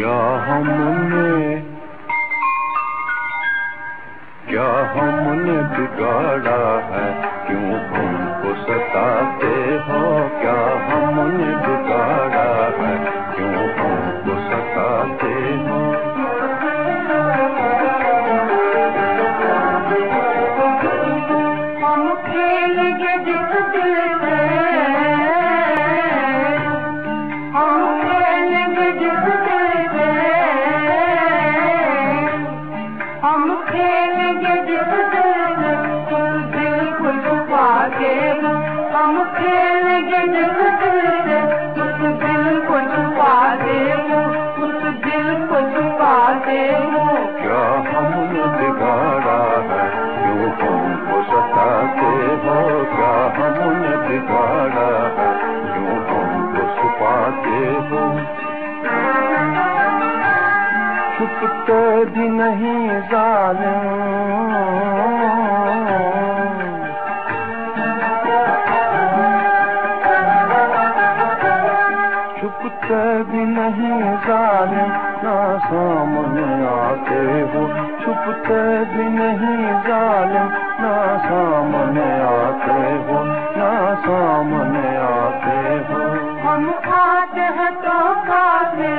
क्या हमने क्या हमने बिगाड़ा है क्यों हमको सर छुपते भी नहीं जाल छुपते भी नहीं जाल ना सामने आते हो छुपते भी नहीं जाल ना सामने आते हो ना सामने आते हो हम आते हैं तो खाते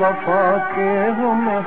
वफ़ा खे हम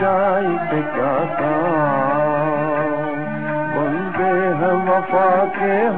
जाते वफ़ा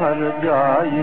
हर जाइ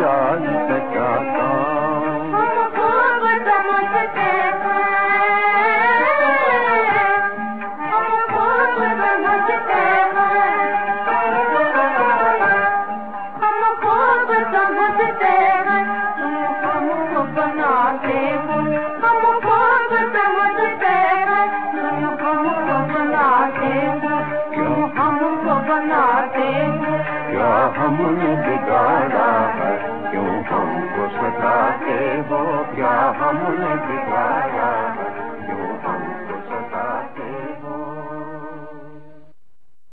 जाए बना बना